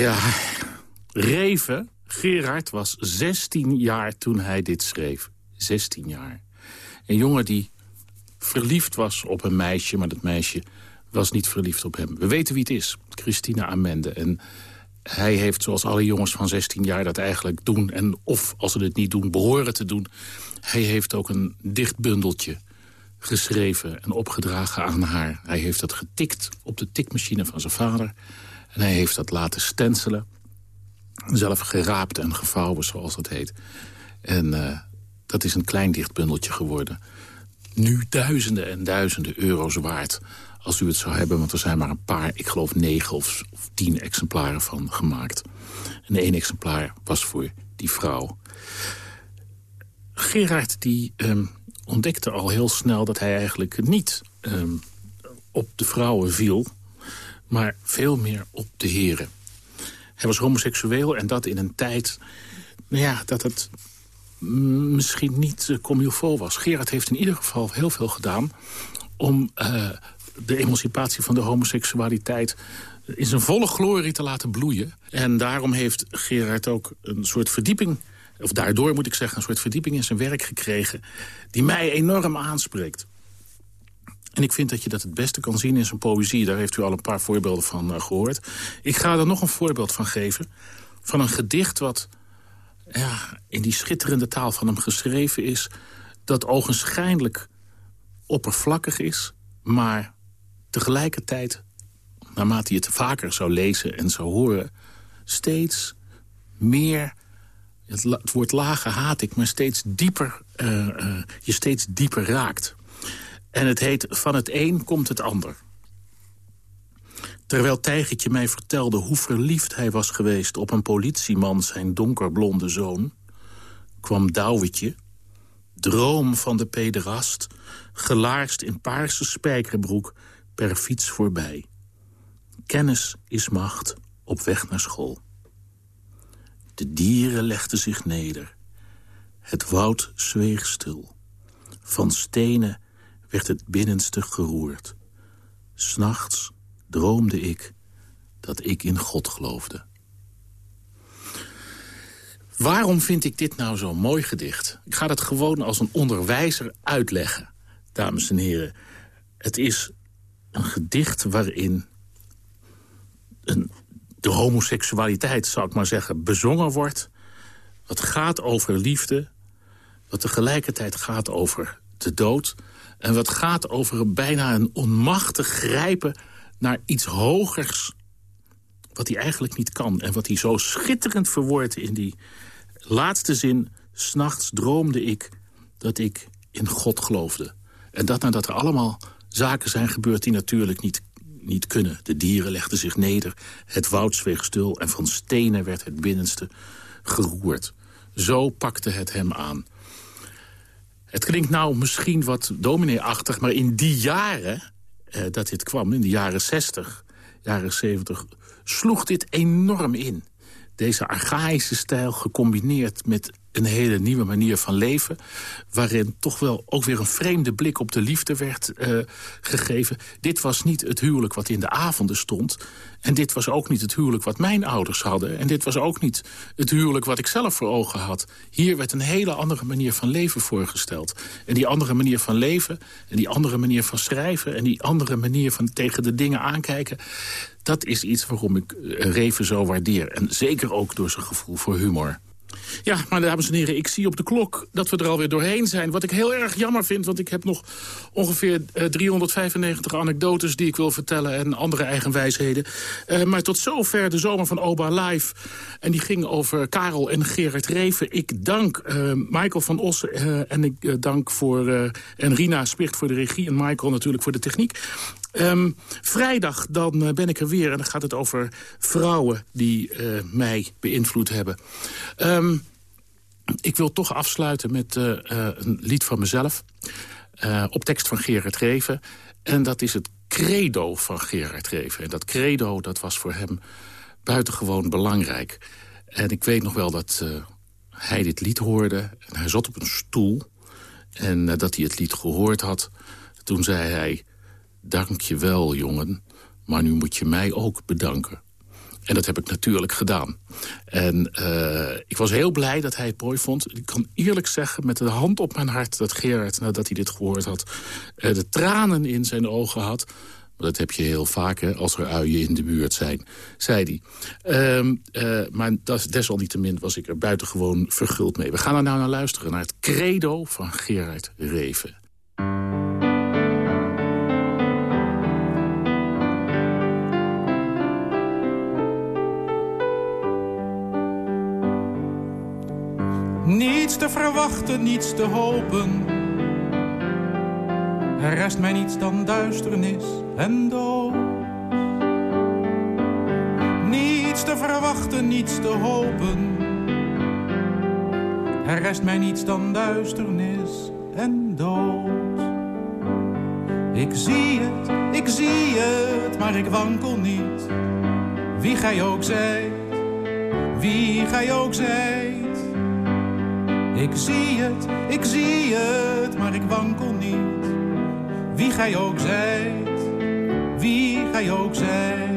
Ja, Reven, Gerard was 16 jaar toen hij dit schreef. 16 jaar. Een jongen die verliefd was op een meisje, maar dat meisje was niet verliefd op hem. We weten wie het is, Christina Amende. En hij heeft, zoals alle jongens van 16 jaar dat eigenlijk doen... en of, als ze het niet doen, behoren te doen... hij heeft ook een dicht bundeltje geschreven en opgedragen aan haar. Hij heeft dat getikt op de tikmachine van zijn vader... en hij heeft dat laten stencelen. zelf geraapt en gevouwen, zoals dat heet. En uh, dat is een klein dichtbundeltje geworden. Nu duizenden en duizenden euro's waard als u het zou hebben. Want er zijn maar een paar, ik geloof negen of, of tien exemplaren van gemaakt. En één exemplaar was voor die vrouw. Gerard die um, ontdekte al heel snel dat hij eigenlijk niet um, op de vrouwen viel... maar veel meer op de heren. Hij was homoseksueel en dat in een tijd nou ja, dat het misschien niet uh, was. Gerard heeft in ieder geval heel veel gedaan om uh, de emancipatie van de homoseksualiteit in zijn volle glorie te laten bloeien. En daarom heeft Gerard ook een soort verdieping... of daardoor moet ik zeggen, een soort verdieping in zijn werk gekregen... die mij enorm aanspreekt. En ik vind dat je dat het beste kan zien in zijn poëzie. Daar heeft u al een paar voorbeelden van uh, gehoord. Ik ga er nog een voorbeeld van geven. Van een gedicht wat ja, in die schitterende taal van hem geschreven is... dat ogenschijnlijk oppervlakkig is... maar tegelijkertijd, naarmate je het vaker zou lezen en zou horen... steeds meer, het, woord lage haat ik... maar steeds dieper, uh, uh, je steeds dieper raakt. En het heet Van het een komt het ander. Terwijl Tijgertje mij vertelde hoe verliefd hij was geweest... op een politieman, zijn donkerblonde zoon... kwam Douwetje, droom van de pederast... gelaarst in paarse spijkerbroek per fiets voorbij. Kennis is macht op weg naar school. De dieren legden zich neder. Het woud zweeg stil. Van stenen werd het binnenste geroerd. S'nachts droomde ik dat ik in God geloofde. Waarom vind ik dit nou zo'n mooi gedicht? Ik ga het gewoon als een onderwijzer uitleggen, dames en heren. Het is een gedicht waarin een, de homoseksualiteit, zou ik maar zeggen, bezongen wordt. Wat gaat over liefde, wat tegelijkertijd gaat over de dood... en wat gaat over bijna een onmachtig grijpen naar iets hogers... wat hij eigenlijk niet kan en wat hij zo schitterend verwoordt in die laatste zin... S'nachts droomde ik dat ik in God geloofde. En dat nadat er allemaal zaken zijn gebeurd die natuurlijk niet, niet kunnen. De dieren legden zich neder, het woud zweeg stil... en van stenen werd het binnenste geroerd. Zo pakte het hem aan. Het klinkt nou misschien wat domineeachtig, maar in die jaren eh, dat dit kwam, in de jaren 60, jaren 70... sloeg dit enorm in. Deze archaïsche stijl gecombineerd met een hele nieuwe manier van leven... waarin toch wel ook weer een vreemde blik op de liefde werd uh, gegeven. Dit was niet het huwelijk wat in de avonden stond. En dit was ook niet het huwelijk wat mijn ouders hadden. En dit was ook niet het huwelijk wat ik zelf voor ogen had. Hier werd een hele andere manier van leven voorgesteld. En die andere manier van leven, en die andere manier van schrijven... en die andere manier van tegen de dingen aankijken... dat is iets waarom ik eh, Reven zo waardeer. En zeker ook door zijn gevoel voor humor. Ja, maar dames en heren, ik zie op de klok dat we er alweer doorheen zijn. Wat ik heel erg jammer vind, want ik heb nog ongeveer uh, 395 anekdotes... die ik wil vertellen en andere eigenwijsheden. Uh, maar tot zover de zomer van Oba Live. En die ging over Karel en Gerard Reven. Ik dank uh, Michael van Os en ik dank voor... en Rina Spicht voor de regie en Michael natuurlijk voor de techniek. Um, vrijdag dan uh, ben ik er weer en dan gaat het over vrouwen die uh, mij beïnvloed hebben. Um, ik wil toch afsluiten met uh, een lied van mezelf. op tekst van Gerard Reven. En dat is het credo van Gerard Reven. En dat credo dat was voor hem buitengewoon belangrijk. En ik weet nog wel dat hij dit lied hoorde. En hij zat op een stoel. En dat hij het lied gehoord had. Toen zei hij dank je wel, jongen, maar nu moet je mij ook bedanken. En dat heb ik natuurlijk gedaan. En uh, ik was heel blij dat hij het mooi vond. Ik kan eerlijk zeggen, met de hand op mijn hart... dat Gerard, nadat hij dit gehoord had... Uh, de tranen in zijn ogen had. Dat heb je heel vaak, hè, als er uien in de buurt zijn, zei hij. Um, uh, maar desalniettemin was ik er buitengewoon verguld mee. We gaan er nou naar luisteren, naar het credo van Gerard Reven. Niets te verwachten, niets te hopen. Er rest mij niets dan duisternis en dood. Niets te verwachten, niets te hopen. Er rest mij niets dan duisternis en dood. Ik zie het, ik zie het, maar ik wankel niet. Wie gij ook zijt, wie gij ook zijt. Ik zie het, ik zie het, maar ik wankel niet. Wie gij ook zijt, wie gij ook zijt.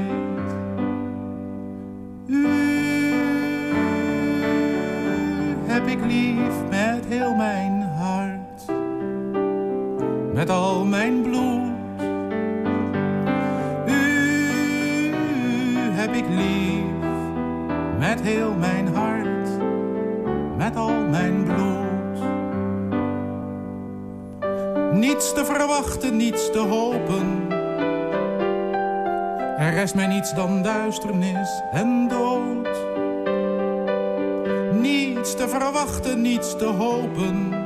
Dan duisternis en dood. Niets te verwachten, niets te hopen.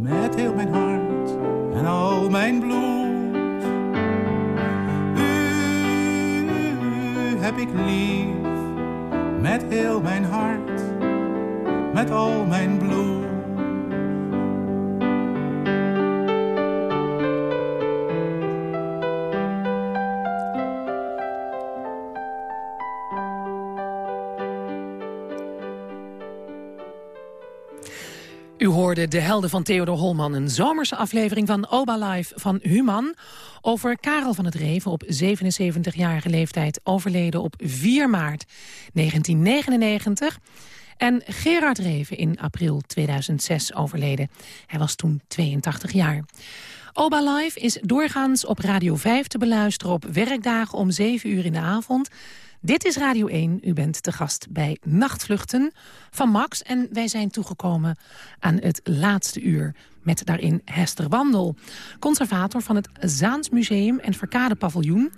Met heel mijn hart en al mijn bloed. U heb ik lief, met heel mijn hart, met al mijn bloed. De Helden van Theodor Holman, een zomerse aflevering van Oba Live van Human... over Karel van het Reven op 77-jarige leeftijd, overleden op 4 maart 1999... En Gerard Reven in april 2006 overleden. Hij was toen 82 jaar. Oba Live is doorgaans op Radio 5 te beluisteren op werkdagen om 7 uur in de avond... Dit is Radio 1. U bent te gast bij Nachtvluchten van Max. En wij zijn toegekomen aan het laatste uur. Met daarin Hester Wandel, conservator van het Zaans Museum en Verkade Paviljoen.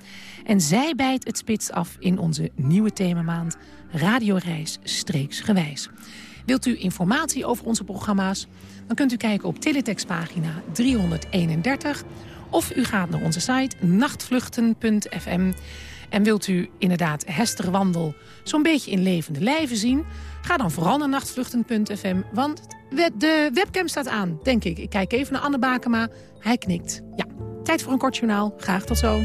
En zij bijt het spits af in onze nieuwe themamaand Radioreis Streeksgewijs. Wilt u informatie over onze programma's? Dan kunt u kijken op teletextpagina 331. Of u gaat naar onze site nachtvluchten.fm. En wilt u inderdaad Hester Wandel zo'n beetje in levende lijven zien... ga dan vooral naar nachtvluchten.fm, want de webcam staat aan, denk ik. Ik kijk even naar Anne Bakema, hij knikt. Ja, tijd voor een kort journaal. Graag tot zo.